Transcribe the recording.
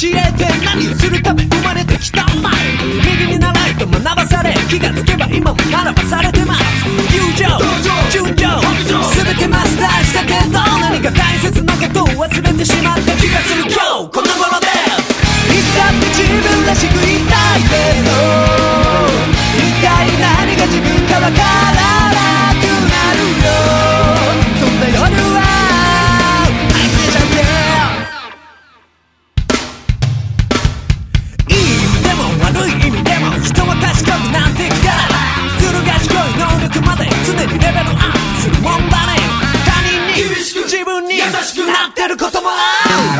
知れて何するため生まれたってることもある